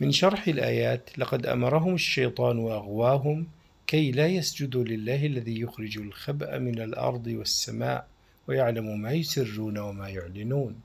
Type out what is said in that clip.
من شرح الآيات لقد أمرهم الشيطان وأغواهم كي لا يسجدوا لله الذي يخرج الخبأ من الأرض والسماء ويعلم ما يسرون وما يعلنون.